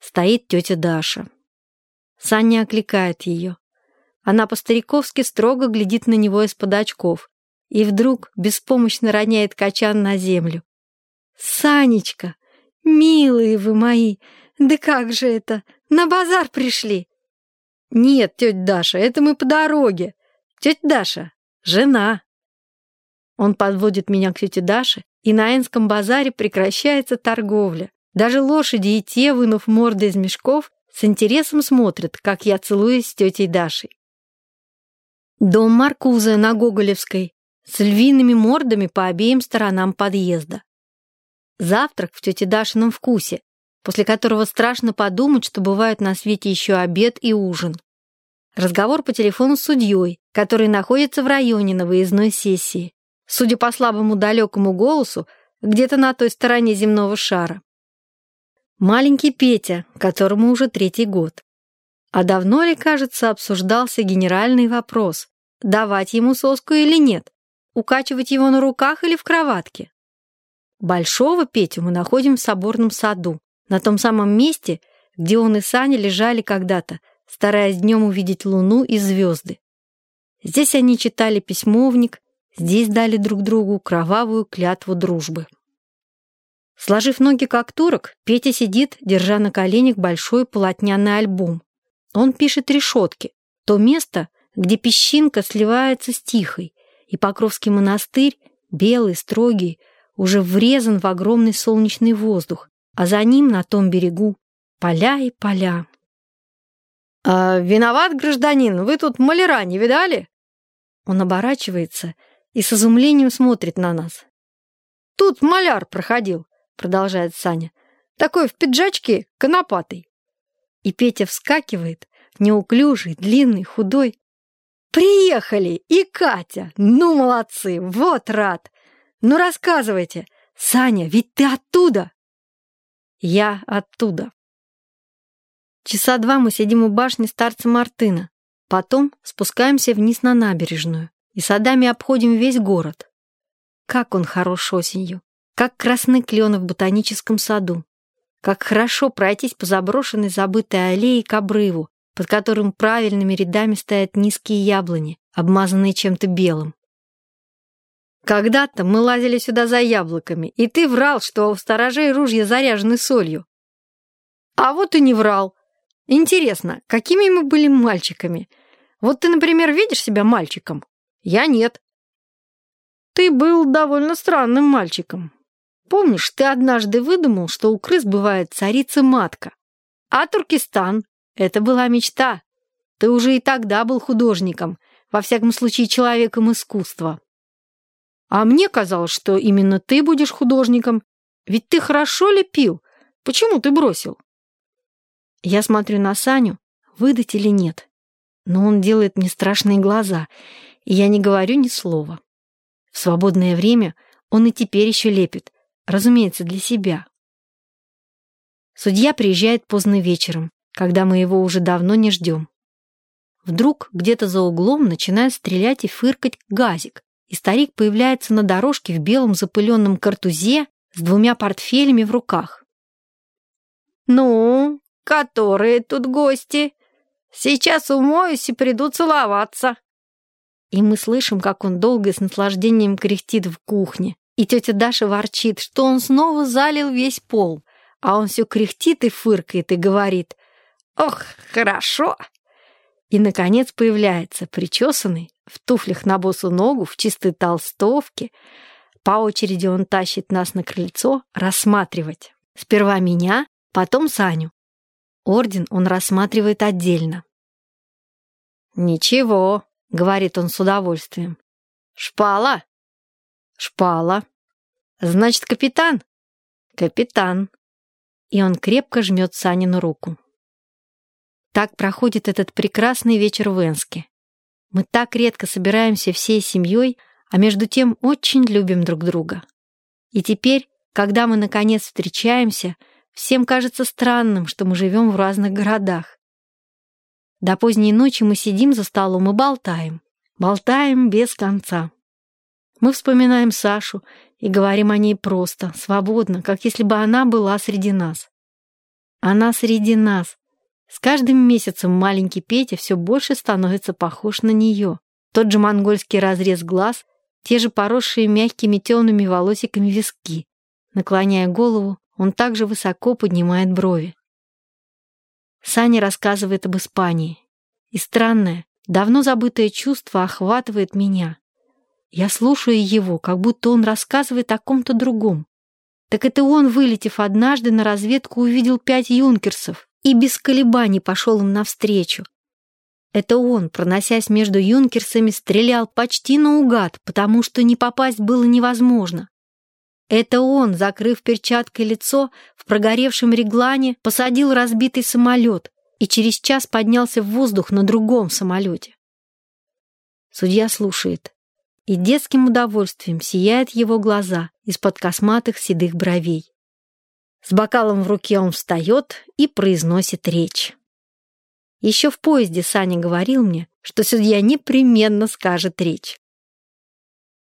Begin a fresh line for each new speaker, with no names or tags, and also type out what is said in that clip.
стоит тетя Даша. Саня окликает ее. Она по-стариковски строго глядит на него из-под очков и вдруг беспомощно роняет качан на землю. «Санечка, милые вы мои, да как же это, на базар пришли?» «Нет, тетя Даша, это мы по дороге. Тетя Даша, жена». Он подводит меня к тете Даше, и на Энском базаре прекращается торговля. Даже лошади и те, вынув морды из мешков, с интересом смотрят, как я целуюсь с тетей Дашей. Дом Маркуза на Гоголевской с львиными мордами по обеим сторонам подъезда. Завтрак в тете Дашином вкусе, после которого страшно подумать, что бывает на свете еще обед и ужин. Разговор по телефону с судьей, который находится в районе на выездной сессии. Судя по слабому далекому голосу, где-то на той стороне земного шара. Маленький Петя, которому уже третий год. А давно ли, кажется, обсуждался генеральный вопрос, давать ему соску или нет, укачивать его на руках или в кроватке. Большого Петю мы находим в соборном саду, на том самом месте, где он и Саня лежали когда-то, стараясь днем увидеть луну и звезды. Здесь они читали письмовник, здесь дали друг другу кровавую клятву дружбы. Сложив ноги как турок, Петя сидит, держа на коленях большой полотняный альбом. Он пишет решетки, то место, где песчинка сливается с тихой, и Покровский монастырь, белый, строгий, уже врезан в огромный солнечный воздух, а за ним на том берегу поля и поля. «А, «Виноват, гражданин, вы тут маляра не видали?» Он оборачивается и с изумлением смотрит на нас. «Тут маляр проходил продолжает Саня. Такой в пиджачке, конопатый. И Петя вскакивает, неуклюжий, длинный, худой. «Приехали! И Катя! Ну, молодцы! Вот рад! Ну, рассказывайте! Саня, ведь ты оттуда!» «Я оттуда!» Часа два мы сидим у башни старца Мартына. Потом спускаемся вниз на набережную и садами обходим весь город. Как он хорош осенью! Как красный клен в ботаническом саду. Как хорошо пройтись по заброшенной забытой аллее к обрыву, под которым правильными рядами стоят низкие яблони, обмазанные чем-то белым. Когда-то мы лазили сюда за яблоками, и ты врал, что у сторожей ружья заряжены солью. А вот и не врал. Интересно, какими мы были мальчиками? Вот ты, например, видишь себя мальчиком? Я нет. Ты был довольно странным мальчиком. Помнишь, ты однажды выдумал, что у крыс бывает царица-матка? А Туркестан — это была мечта. Ты уже и тогда был художником, во всяком случае человеком искусства. А мне казалось, что именно ты будешь художником, ведь ты хорошо лепил. Почему ты бросил? Я смотрю на Саню, выдать или нет. Но он делает мне страшные глаза, и я не говорю ни слова. В свободное время он и теперь еще лепит — Разумеется, для себя. Судья приезжает поздно вечером, когда мы его уже давно не ждем. Вдруг где-то за углом начинает стрелять и фыркать газик, и старик появляется на дорожке в белом запыленном картузе с двумя портфелями в руках. «Ну, которые тут гости? Сейчас умоюсь и приду целоваться». И мы слышим, как он долго и с наслаждением кряхтит в кухне, и тетя Даша ворчит, что он снова залил весь пол, а он все кряхтит и фыркает и говорит «Ох, хорошо!» И, наконец, появляется причесанный, в туфлях на босу ногу, в чистой толстовке. По очереди он тащит нас на крыльцо рассматривать. Сперва меня, потом Саню. Орден он рассматривает отдельно. «Ничего», — говорит он с удовольствием. «Шпала?» «Шпала». «Значит, капитан?» «Капитан». И он крепко жмет Санину руку. Так проходит этот прекрасный вечер в Энске. Мы так редко собираемся всей семьей, а между тем очень любим друг друга. И теперь, когда мы наконец встречаемся, всем кажется странным, что мы живем в разных городах. До поздней ночи мы сидим за столом и болтаем. Болтаем без конца. Мы вспоминаем Сашу и говорим о ней просто, свободно, как если бы она была среди нас. Она среди нас. С каждым месяцем маленький Петя все больше становится похож на нее. Тот же монгольский разрез глаз, те же поросшие мягкими темными волосиками виски. Наклоняя голову, он также высоко поднимает брови. Саня рассказывает об Испании. И странное, давно забытое чувство охватывает меня. Я слушаю его, как будто он рассказывает о ком-то другом. Так это он, вылетев однажды на разведку, увидел пять юнкерсов и без колебаний пошел им навстречу. Это он, проносясь между юнкерсами, стрелял почти наугад, потому что не попасть было невозможно. Это он, закрыв перчаткой лицо, в прогоревшем реглане посадил разбитый самолет и через час поднялся в воздух на другом самолете. Судья слушает и детским удовольствием сияют его глаза из-под косматых седых бровей. С бокалом в руке он встает и произносит речь. Еще в поезде Саня говорил мне, что судья непременно скажет речь.